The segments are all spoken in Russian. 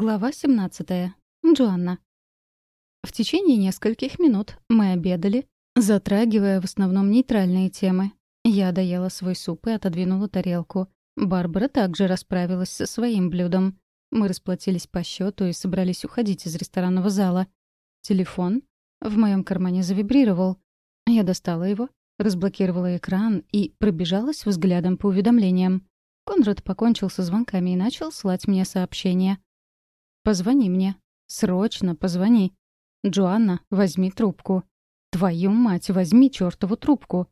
Глава 17. Джоанна. В течение нескольких минут мы обедали, затрагивая в основном нейтральные темы. Я доела свой суп и отодвинула тарелку. Барбара также расправилась со своим блюдом. Мы расплатились по счету и собрались уходить из ресторанного зала. Телефон в моем кармане завибрировал. Я достала его, разблокировала экран и пробежалась взглядом по уведомлениям. Конрад покончил со звонками и начал слать мне сообщения. «Позвони мне. Срочно позвони. Джоанна, возьми трубку. Твою мать, возьми чертову трубку!»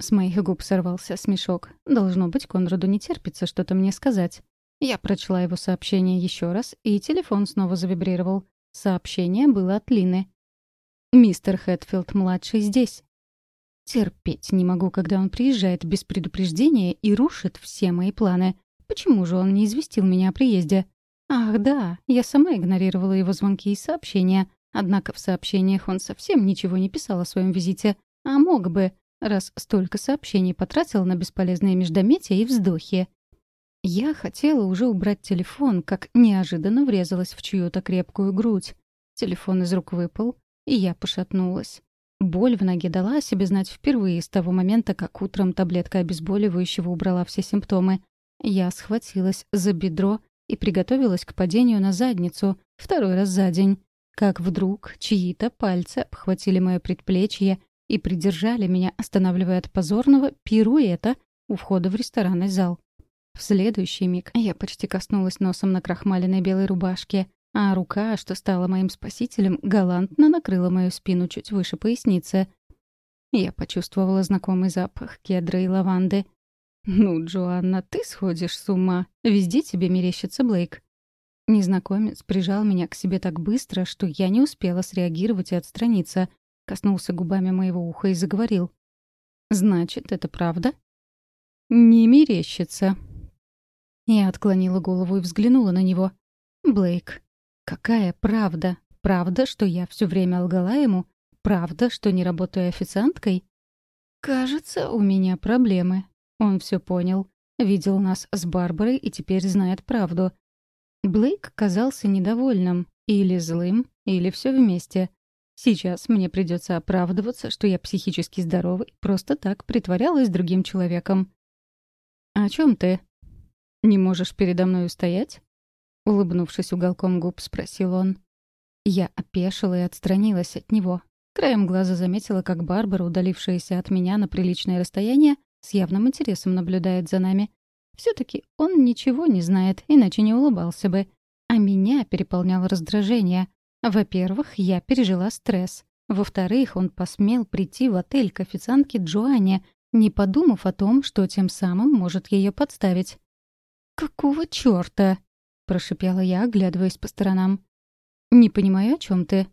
С моих губ сорвался смешок. Должно быть, Конраду не терпится что-то мне сказать. Я прочла его сообщение еще раз, и телефон снова завибрировал. Сообщение было от Лины. «Мистер Хэтфилд-младший здесь». Терпеть не могу, когда он приезжает без предупреждения и рушит все мои планы. Почему же он не известил меня о приезде? Ах, да, я сама игнорировала его звонки и сообщения. Однако в сообщениях он совсем ничего не писал о своем визите. А мог бы, раз столько сообщений потратил на бесполезные междометия и вздохи. Я хотела уже убрать телефон, как неожиданно врезалась в чью-то крепкую грудь. Телефон из рук выпал, и я пошатнулась. Боль в ноге дала о себе знать впервые с того момента, как утром таблетка обезболивающего убрала все симптомы. Я схватилась за бедро и приготовилась к падению на задницу второй раз за день. Как вдруг чьи-то пальцы обхватили мое предплечье и придержали меня, останавливая от позорного пируэта у входа в ресторанный зал. В следующий миг я почти коснулась носом на крахмаленной белой рубашке, а рука, что стала моим спасителем, галантно накрыла мою спину чуть выше поясницы. Я почувствовала знакомый запах кедра и лаванды. «Ну, Джоанна, ты сходишь с ума. Везде тебе мерещится Блейк». Незнакомец прижал меня к себе так быстро, что я не успела среагировать и отстраниться. Коснулся губами моего уха и заговорил. «Значит, это правда?» «Не мерещится». Я отклонила голову и взглянула на него. «Блейк, какая правда? Правда, что я все время лгала ему? Правда, что не работаю официанткой?» «Кажется, у меня проблемы», он все понял, видел нас с Барбарой и теперь знает правду. Блейк казался недовольным, или злым, или все вместе. Сейчас мне придется оправдываться, что я психически здоровый, просто так притворялась другим человеком. «О чем ты? Не можешь передо мной устоять?» Улыбнувшись уголком губ, спросил он. Я опешила и отстранилась от него. Краем глаза заметила, как Барбара, удалившаяся от меня на приличное расстояние, с явным интересом наблюдает за нами. все таки он ничего не знает, иначе не улыбался бы. А меня переполняло раздражение. Во-первых, я пережила стресс. Во-вторых, он посмел прийти в отель к официантке Джоанне, не подумав о том, что тем самым может ее подставить. «Какого чёрта?» — прошипела я, оглядываясь по сторонам. «Не понимаю, о чем ты».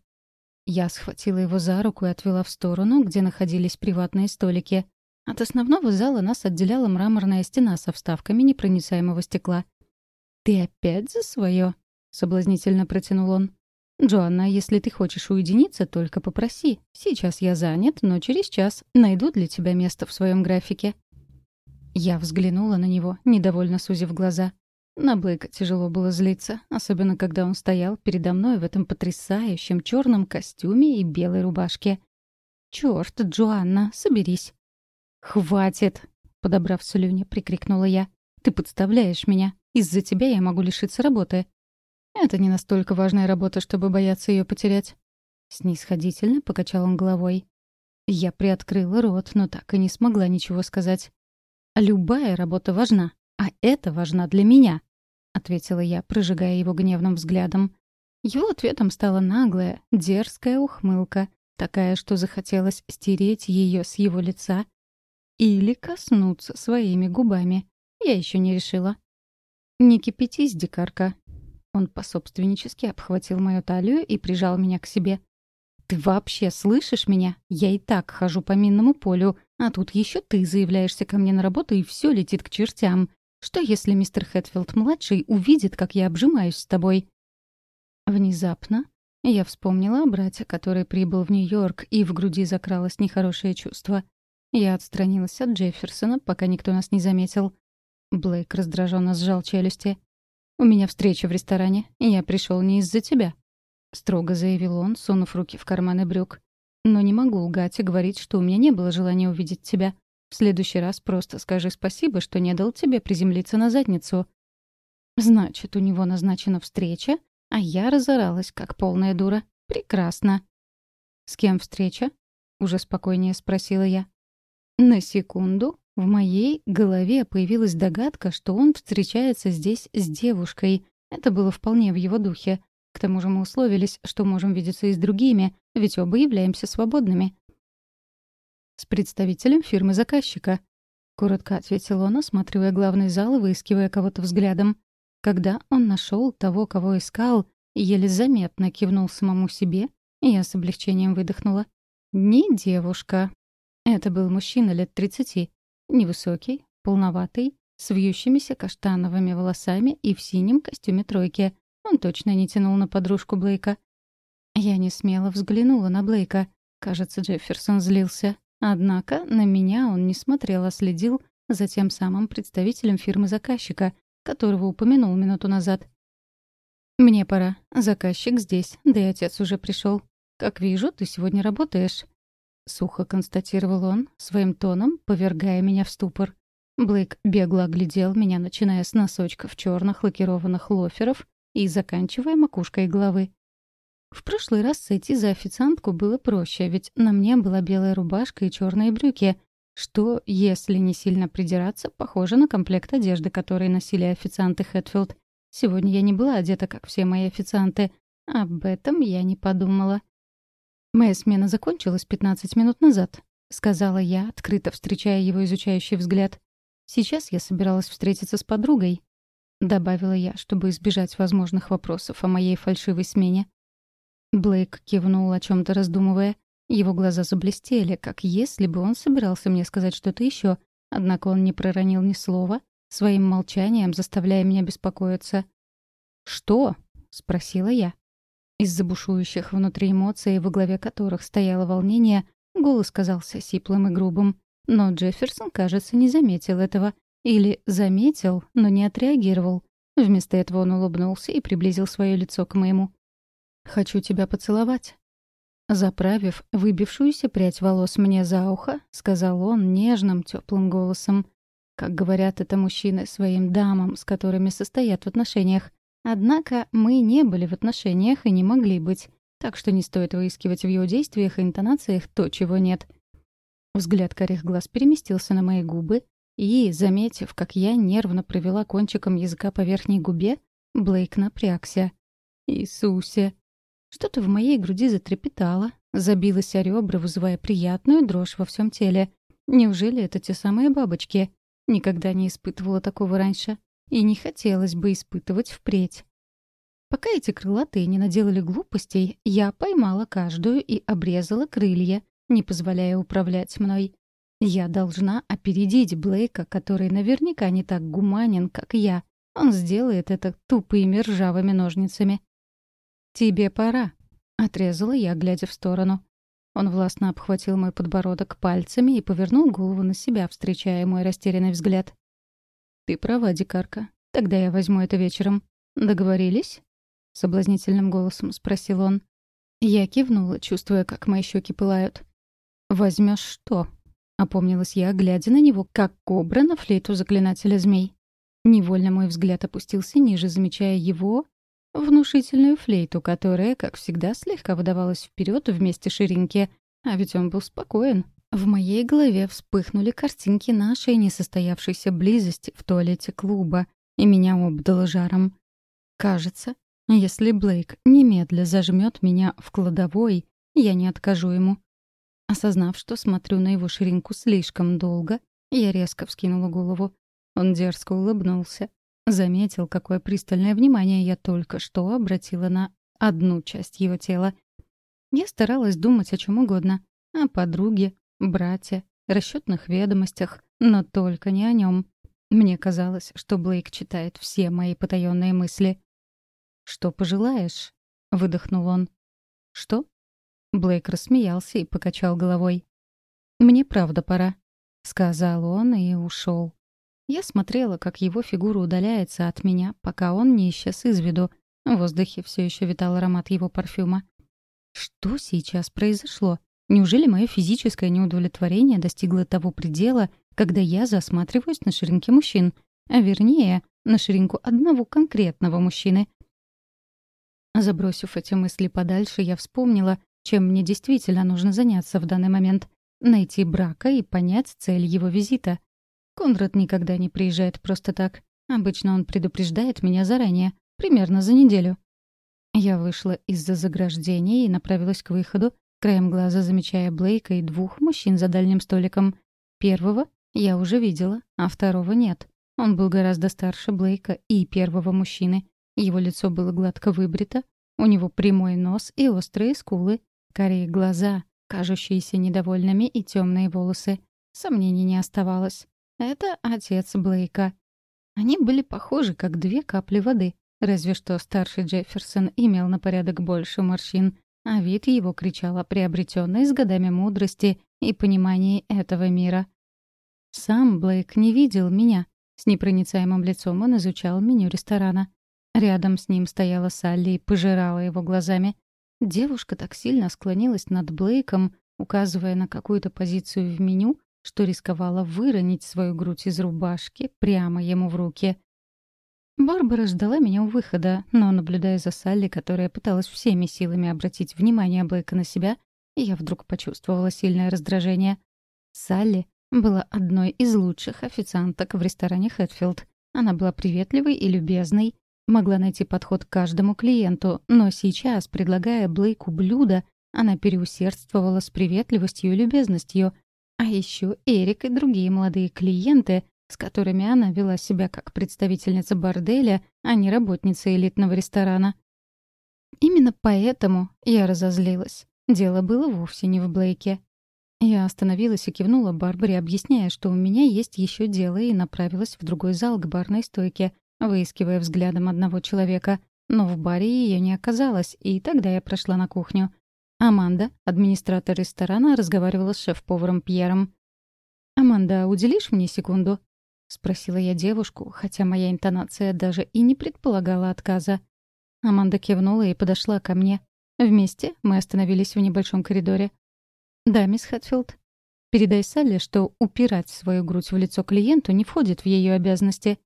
Я схватила его за руку и отвела в сторону, где находились приватные столики. От основного зала нас отделяла мраморная стена со вставками непроницаемого стекла. «Ты опять за свое? соблазнительно протянул он. «Джоанна, если ты хочешь уединиться, только попроси. Сейчас я занят, но через час найду для тебя место в своем графике». Я взглянула на него, недовольно сузив глаза. На Блейка тяжело было злиться, особенно когда он стоял передо мной в этом потрясающем черном костюме и белой рубашке. «Чёрт, Джоанна, соберись. «Хватит!» — подобрав слюни, прикрикнула я. «Ты подставляешь меня. Из-за тебя я могу лишиться работы». «Это не настолько важная работа, чтобы бояться ее потерять». Снисходительно покачал он головой. Я приоткрыла рот, но так и не смогла ничего сказать. «Любая работа важна, а это важна для меня», — ответила я, прожигая его гневным взглядом. Его ответом стала наглая, дерзкая ухмылка, такая, что захотелось стереть ее с его лица или коснуться своими губами. Я еще не решила. «Не кипятись, дикарка». Он пособственнически обхватил мою талию и прижал меня к себе. «Ты вообще слышишь меня? Я и так хожу по минному полю, а тут еще ты заявляешься ко мне на работу, и все летит к чертям. Что если мистер Хэтфилд-младший увидит, как я обжимаюсь с тобой?» Внезапно я вспомнила о брате, который прибыл в Нью-Йорк, и в груди закралось нехорошее чувство — я отстранилась от Джефферсона, пока никто нас не заметил. Блейк раздраженно сжал челюсти. У меня встреча в ресторане, я пришел не из-за тебя», — строго заявил он, сунув руки в карманы брюк. «Но не могу лгать и говорить, что у меня не было желания увидеть тебя. В следующий раз просто скажи спасибо, что не дал тебе приземлиться на задницу». «Значит, у него назначена встреча, а я разоралась, как полная дура. Прекрасно». «С кем встреча?» — уже спокойнее спросила я. На секунду в моей голове появилась догадка, что он встречается здесь с девушкой. Это было вполне в его духе. К тому же мы условились, что можем видеться и с другими, ведь оба являемся свободными. «С представителем фирмы-заказчика», — коротко ответил он, осматривая главный зал и выискивая кого-то взглядом. Когда он нашел того, кого искал, еле заметно кивнул самому себе, и я с облегчением выдохнула. «Не девушка». Это был мужчина лет тридцати, Невысокий, полноватый, с вьющимися каштановыми волосами и в синем костюме тройки. Он точно не тянул на подружку Блейка. Я не смело взглянула на Блейка. Кажется, Джефферсон злился. Однако на меня он не смотрел, а следил за тем самым представителем фирмы-заказчика, которого упомянул минуту назад. «Мне пора. Заказчик здесь, да и отец уже пришел. Как вижу, ты сегодня работаешь». — сухо констатировал он, своим тоном повергая меня в ступор. Блейк бегло оглядел меня, начиная с носочков черных лакированных лоферов и заканчивая макушкой головы. В прошлый раз сойти за официантку было проще, ведь на мне была белая рубашка и черные брюки, что, если не сильно придираться, похоже на комплект одежды, который носили официанты Хэтфилд. Сегодня я не была одета, как все мои официанты. Об этом я не подумала. «Моя смена закончилась 15 минут назад», — сказала я, открыто встречая его изучающий взгляд. «Сейчас я собиралась встретиться с подругой», — добавила я, чтобы избежать возможных вопросов о моей фальшивой смене. Блейк кивнул, о чем то раздумывая. Его глаза заблестели, как если бы он собирался мне сказать что-то еще, однако он не проронил ни слова, своим молчанием заставляя меня беспокоиться. «Что?» — спросила я. Из-за бушующих внутри эмоций, во главе которых стояло волнение, голос казался сиплым и грубым. Но Джефферсон, кажется, не заметил этого. Или заметил, но не отреагировал. Вместо этого он улыбнулся и приблизил свое лицо к моему. «Хочу тебя поцеловать». Заправив выбившуюся прядь волос мне за ухо, сказал он нежным, теплым голосом. Как говорят это мужчины своим дамам, с которыми состоят в отношениях. Однако мы не были в отношениях и не могли быть, так что не стоит выискивать в его действиях и интонациях то, чего нет. Взгляд корих глаз переместился на мои губы, и, заметив, как я нервно провела кончиком языка по верхней губе, Блейк напрягся. «Иисусе!» Что-то в моей груди затрепетало, забилось о ребра, вызывая приятную дрожь во всем теле. Неужели это те самые бабочки? Никогда не испытывала такого раньше и не хотелось бы испытывать впредь. Пока эти крылатые не наделали глупостей, я поймала каждую и обрезала крылья, не позволяя управлять мной. Я должна опередить Блейка, который наверняка не так гуманен, как я. Он сделает это тупыми ржавыми ножницами. «Тебе пора», — отрезала я, глядя в сторону. Он властно обхватил мой подбородок пальцами и повернул голову на себя, встречая мой растерянный взгляд. «Ты права, дикарка. Тогда я возьму это вечером. Договорились?» — соблазнительным голосом спросил он. Я кивнула, чувствуя, как мои щеки пылают. Возьмешь что?» — опомнилась я, глядя на него, как кобра на флейту заклинателя змей. Невольно мой взгляд опустился ниже, замечая его внушительную флейту, которая, как всегда, слегка выдавалась вперед вместе ширинки. А ведь он был спокоен, в моей голове вспыхнули картинки нашей несостоявшейся близости в туалете клуба, и меня обдало жаром. Кажется, если Блейк немедля зажмет меня в кладовой, я не откажу ему. Осознав, что смотрю на его ширинку слишком долго, я резко вскинула голову. Он дерзко улыбнулся. Заметил, какое пристальное внимание я только что обратила на одну часть его тела. Я старалась думать о чем угодно. О подруге, брате, расчетных ведомостях, но только не о нем. Мне казалось, что Блейк читает все мои потаенные мысли. «Что пожелаешь?» — выдохнул он. «Что?» Блейк рассмеялся и покачал головой. «Мне правда пора», — сказал он и ушел. Я смотрела, как его фигура удаляется от меня, пока он не исчез из виду. В воздухе все еще витал аромат его парфюма. Что сейчас произошло? Неужели мое физическое неудовлетворение достигло того предела, когда я засматриваюсь на ширинки мужчин? А вернее, на ширинку одного конкретного мужчины. Забросив эти мысли подальше, я вспомнила, чем мне действительно нужно заняться в данный момент. Найти брака и понять цель его визита. Конрад никогда не приезжает просто так. Обычно он предупреждает меня заранее, примерно за неделю. Я вышла из-за заграждения и направилась к выходу, краем глаза замечая Блейка и двух мужчин за дальним столиком. Первого я уже видела, а второго нет. Он был гораздо старше Блейка и первого мужчины. Его лицо было гладко выбрито, у него прямой нос и острые скулы, корее глаза, кажущиеся недовольными и темные волосы. Сомнений не оставалось. Это отец Блейка. Они были похожи, как две капли воды, разве что старший Джефферсон имел на порядок больше морщин, а вид его кричал о приобретенной с годами мудрости и понимании этого мира. Сам Блейк не видел меня. С непроницаемым лицом он изучал меню ресторана. Рядом с ним стояла Салли и пожирала его глазами. Девушка так сильно склонилась над Блейком, указывая на какую-то позицию в меню, что рисковала выронить свою грудь из рубашки прямо ему в руки. Барбара ждала меня у выхода, но, наблюдая за Салли, которая пыталась всеми силами обратить внимание Блейка на себя, я вдруг почувствовала сильное раздражение. Салли была одной из лучших официанток в ресторане «Хэтфилд». Она была приветливой и любезной, могла найти подход к каждому клиенту, но сейчас, предлагая Блейку блюдо, она переусердствовала с приветливостью и любезностью, а еще Эрик и другие молодые клиенты, с которыми она вела себя как представительница борделя, а не работница элитного ресторана. Именно поэтому я разозлилась. Дело было вовсе не в Блейке. Я остановилась и кивнула Барбаре, объясняя, что у меня есть еще дело, и направилась в другой зал к барной стойке, выискивая взглядом одного человека. Но в баре ее не оказалось, и тогда я прошла на кухню. Аманда, администратор ресторана, разговаривала с шеф-поваром Пьером. «Аманда, уделишь мне секунду?» — спросила я девушку, хотя моя интонация даже и не предполагала отказа. Аманда кивнула и подошла ко мне. Вместе мы остановились в небольшом коридоре. «Да, мисс Хэтфилд. Передай Салли, что упирать свою грудь в лицо клиенту не входит в ее обязанности».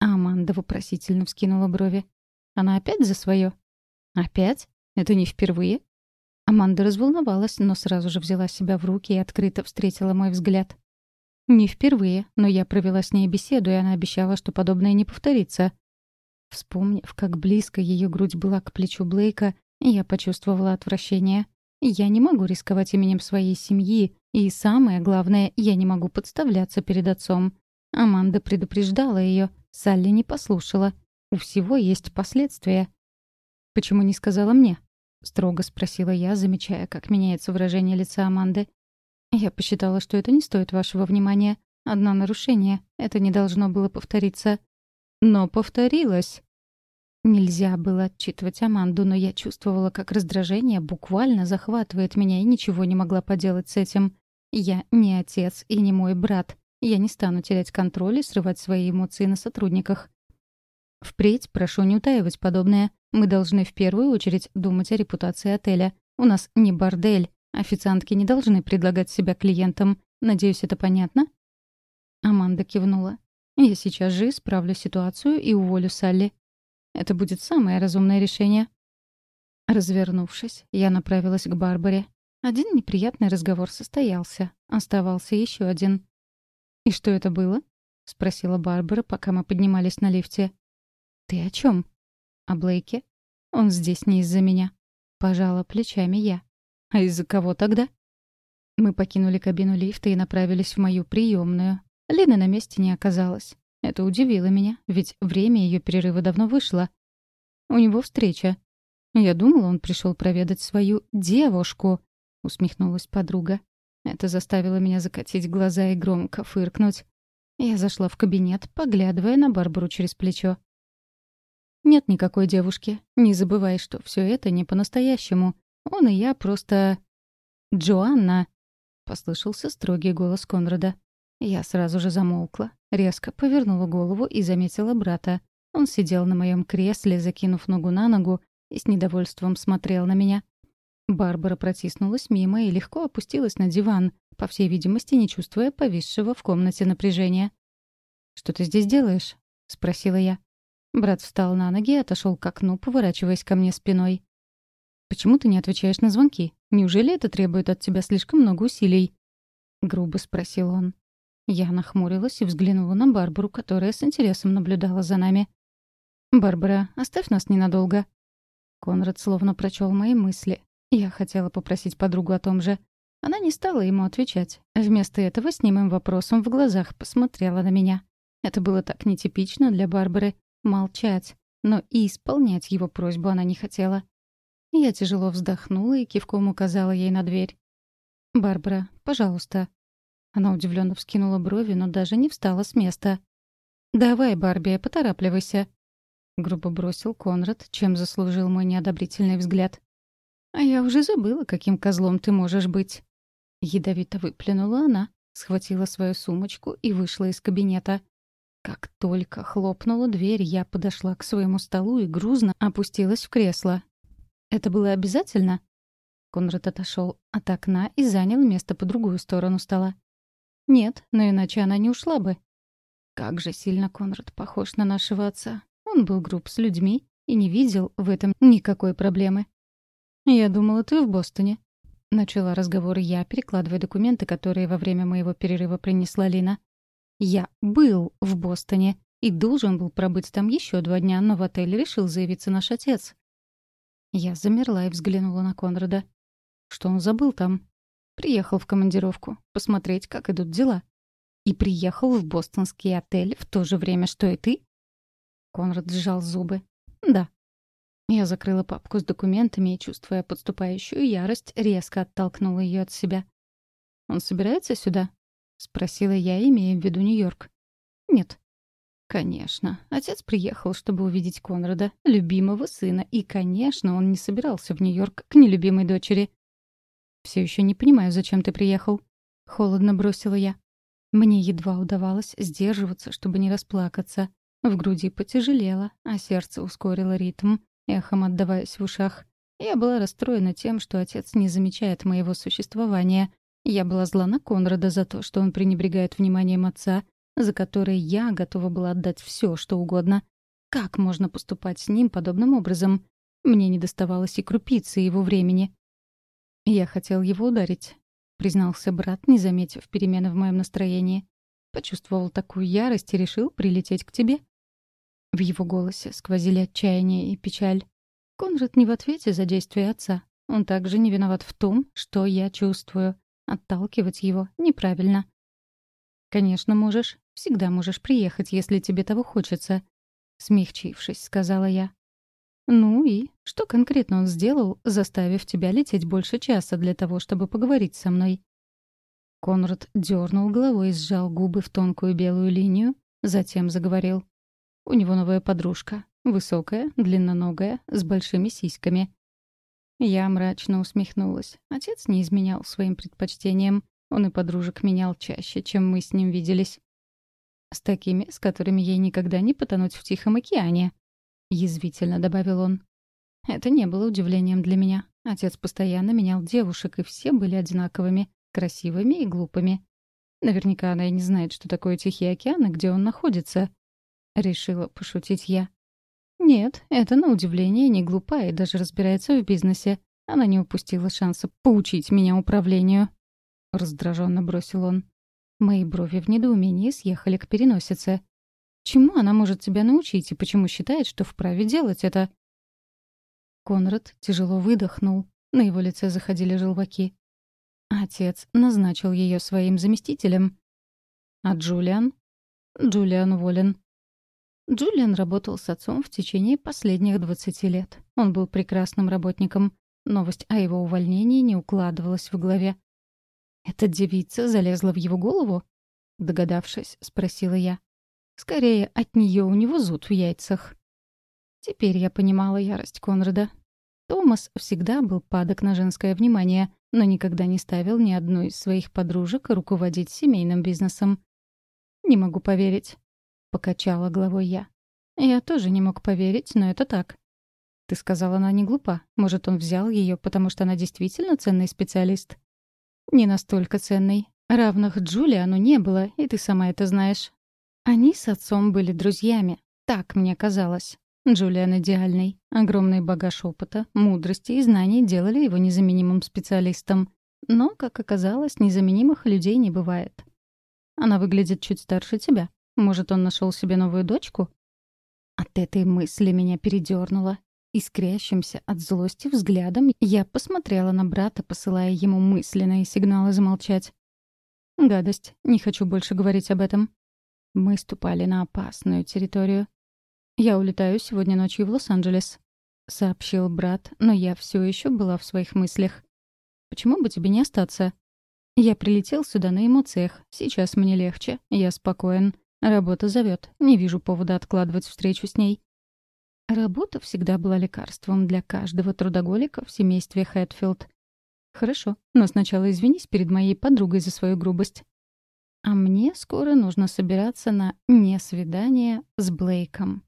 Аманда вопросительно вскинула брови. «Она опять за свое?» «Опять? Это не впервые?» Аманда разволновалась, но сразу же взяла себя в руки и открыто встретила мой взгляд. Не впервые, но я провела с ней беседу, и она обещала, что подобное не повторится. Вспомнив, как близко ее грудь была к плечу Блейка, я почувствовала отвращение. Я не могу рисковать именем своей семьи, и самое главное, я не могу подставляться перед отцом. Аманда предупреждала ее, Салли не послушала. У всего есть последствия. Почему не сказала мне? — строго спросила я, замечая, как меняется выражение лица Аманды. «Я посчитала, что это не стоит вашего внимания. Одно нарушение. Это не должно было повториться». «Но повторилось!» Нельзя было отчитывать Аманду, но я чувствовала, как раздражение буквально захватывает меня и ничего не могла поделать с этим. Я не отец и не мой брат. Я не стану терять контроль и срывать свои эмоции на сотрудниках. Впредь прошу не утаивать подобное. Мы должны в первую очередь думать о репутации отеля. У нас не бордель. Официантки не должны предлагать себя клиентам. Надеюсь, это понятно?» Аманда кивнула. «Я сейчас же исправлю ситуацию и уволю Салли. Это будет самое разумное решение». Развернувшись, я направилась к Барбаре. Один неприятный разговор состоялся. Оставался еще один. «И что это было?» — спросила Барбара, пока мы поднимались на лифте. «Ты о чем? «О Блейке?» «Он здесь не из-за меня». Пожала плечами я. «А из-за кого тогда?» Мы покинули кабину лифта и направились в мою приемную. Лины на месте не оказалось. Это удивило меня, ведь время ее перерыва давно вышло. У него встреча. Я думала, он пришел проведать свою девушку, усмехнулась подруга. Это заставило меня закатить глаза и громко фыркнуть. Я зашла в кабинет, поглядывая на Барбару через плечо. Нет никакой девушки. Не забывай, что все это не по-настоящему. Он и я просто... «Джоанна!» — послышался строгий голос Конрада. Я сразу же замолкла. Резко повернула голову и заметила брата. Он сидел на моем кресле, закинув ногу на ногу, и с недовольством смотрел на меня. Барбара протиснулась мимо и легко опустилась на диван, по всей видимости, не чувствуя повисшего в комнате напряжения. «Что ты здесь делаешь?» — спросила я. Брат встал на ноги и отошел к окну, поворачиваясь ко мне спиной. «Почему ты не отвечаешь на звонки? Неужели это требует от тебя слишком много усилий?» — грубо спросил он. Я нахмурилась и взглянула на Барбару, которая с интересом наблюдала за нами. «Барбара, оставь нас ненадолго». Конрад словно прочел мои мысли. Я хотела попросить подругу о том же. Она не стала ему отвечать. Вместо этого с немым вопросом в глазах посмотрела на меня. Это было так нетипично для Барбары — молчать, но и исполнять его просьбу она не хотела. Я тяжело вздохнула и кивком указала ей на дверь. «Барбара, пожалуйста». Она удивленно вскинула брови, но даже не встала с места. «Давай, Барби, поторапливайся», — грубо бросил Конрад, чем заслужил мой неодобрительный взгляд. «А я уже забыла, каким козлом ты можешь быть». Ядовито выплюнула она, схватила свою сумочку и вышла из кабинета. Как только хлопнула дверь, я подошла к своему столу и грузно опустилась в кресло. «Это было обязательно?» Конрад отошел от окна и занял место по другую сторону стола. «Нет, но иначе она не ушла бы». Как же сильно Конрад похож на нашего отца. Он был груб с людьми и не видел в этом никакой проблемы. «Я думала, ты в Бостоне», — начала разговор я, перекладывая документы, которые во время моего перерыва принесла Лина. «Я был в Бостоне и должен был пробыть там еще два дня, но в отель решил заявиться наш отец». Я замерла и взглянула на Конрада. Что он забыл там? Приехал в командировку, посмотреть, как идут дела. И приехал в бостонский отель в то же время, что и ты? Конрад сжал зубы. Да, я закрыла папку с документами и, чувствуя подступающую ярость, резко оттолкнула ее от себя. «Он собирается сюда?» — спросила я, имея в виду Нью-Йорк. «Нет». Конечно, отец приехал, чтобы увидеть Конрада, любимого сына, и, конечно, он не собирался в Нью-Йорк к нелюбимой дочери. «Все еще не понимаю, зачем ты приехал?» — холодно бросила я. Мне едва удавалось сдерживаться, чтобы не расплакаться. В груди потяжелело, а сердце ускорило ритм эхом отдаваясь в ушах. Я была расстроена тем, что отец не замечает моего существования. Я была зла на Конрада за то, что он пренебрегает вниманием отца, за которое я готова была отдать все, что угодно. Как можно поступать с ним подобным образом? Мне не доставалось и крупицы его времени. «Я хотел его ударить», — признался брат, не заметив перемены в моем настроении. Почувствовал такую ярость и решил прилететь к тебе. В его голосе сквозили отчаяние и печаль. Конрад не в ответе за действия отца. Он также не виноват в том, что я чувствую. Отталкивать его неправильно. «Конечно, можешь. Всегда можешь приехать, если тебе того хочется», — смягчившись, сказала я. «Ну и что конкретно он сделал, заставив тебя лететь больше часа для того, чтобы поговорить со мной?» Конрад дернул головой и сжал губы в тонкую белую линию, затем заговорил. У него новая подружка. Высокая, длинноногая, с большими сиськами. Я мрачно усмехнулась. Отец не изменял своим предпочтениям. Он и подружек менял чаще, чем мы с ним виделись. С такими, с которыми ей никогда не потонуть в Тихом океане. Язвительно добавил он. Это не было удивлением для меня. Отец постоянно менял девушек, и все были одинаковыми, красивыми и глупыми. Наверняка она и не знает, что такое Тихий океан и где он находится. — решила пошутить я. Нет, это, на удивление, не глупая и даже разбирается в бизнесе. Она не упустила шанса поучить меня управлению. Раздраженно бросил он. Мои брови в недоумении съехали к переносице. Чему она может тебя научить и почему считает, что вправе делать это? Конрад тяжело выдохнул. На его лице заходили желваки. Отец назначил ее своим заместителем. А Джулиан? Джулиан уволен. Джулиан работал с отцом в течение последних 20 лет. Он был прекрасным работником. Новость о его увольнении не укладывалась в голове. «Эта девица залезла в его голову?» Догадавшись, спросила я. «Скорее, от нее у него зуд в яйцах». Теперь я понимала ярость Конрада. Томас всегда был падок на женское внимание, но никогда не ставил ни одну из своих подружек руководить семейным бизнесом. «Не могу поверить», — покачала головой я. «Я тоже не мог поверить, но это так». «Ты сказала, она не глупа. Может, он взял ее, потому что она действительно ценный специалист?» «Не настолько ценный. Равных Джулиану не было, и ты сама это знаешь. Они с отцом были друзьями. Так мне казалось. Джулиан идеальный. Огромный багаж опыта, мудрости и знаний делали его незаменимым специалистом. Но, как оказалось, незаменимых людей не бывает. Она выглядит чуть старше тебя. Может, он нашел себе новую дочку? От этой мысли меня передернуло. Искрящимся от злости взглядом я посмотрела на брата, посылая ему мысленные сигналы замолчать. «Гадость. Не хочу больше говорить об этом». Мы ступали на опасную территорию. «Я улетаю сегодня ночью в Лос-Анджелес», — сообщил брат, но я все еще была в своих мыслях. «Почему бы тебе не остаться?» «Я прилетел сюда на эмоциях. Сейчас мне легче. Я спокоен. Работа зовет. Не вижу повода откладывать встречу с ней». Работа всегда была лекарством для каждого трудоголика в семействе Хэтфилд. «Хорошо, но сначала извинись перед моей подругой за свою грубость». А мне скоро нужно собираться на «не свидание» с Блейком.